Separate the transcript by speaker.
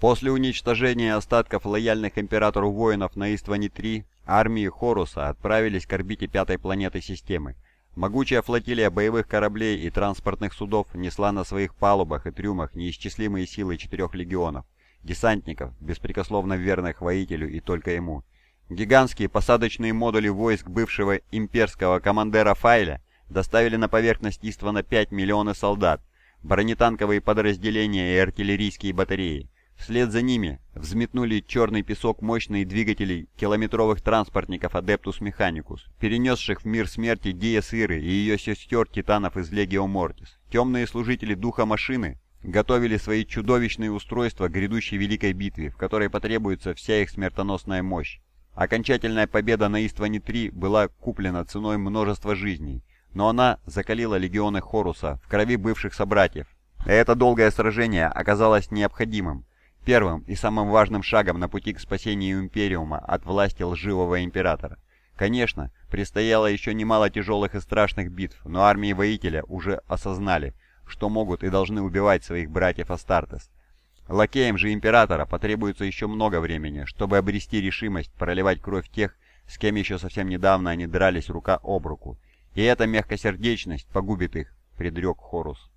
Speaker 1: После уничтожения остатков лояльных императору воинов на Истване-3, армии Хоруса отправились к орбите пятой планеты системы. Могучая флотилия боевых кораблей и транспортных судов несла на своих палубах и трюмах неисчислимые силы четырех легионов, десантников, беспрекословно верных воителю и только ему. Гигантские посадочные модули войск бывшего имперского командера Файля доставили на поверхность Иствана 5 миллионов солдат, бронетанковые подразделения и артиллерийские батареи. Вслед за ними взметнули черный песок мощные двигатели километровых транспортников Адептус Механикус, перенесших в мир смерти Диас Иры и ее сестер Титанов из Легио Мортис. Темные служители Духа Машины готовили свои чудовищные устройства к грядущей великой битве, в которой потребуется вся их смертоносная мощь. Окончательная победа на Истване-3 была куплена ценой множества жизней, но она закалила легионы Хоруса в крови бывших собратьев. Это долгое сражение оказалось необходимым, первым и самым важным шагом на пути к спасению Империума от власти лживого Императора. Конечно, предстояло еще немало тяжелых и страшных битв, но армии воителя уже осознали, что могут и должны убивать своих братьев Астартес. Лакеям же Императора потребуется еще много времени, чтобы обрести решимость проливать кровь тех, с кем еще совсем недавно они дрались рука об руку. И эта мягкосердечность погубит их, предрек Хорус.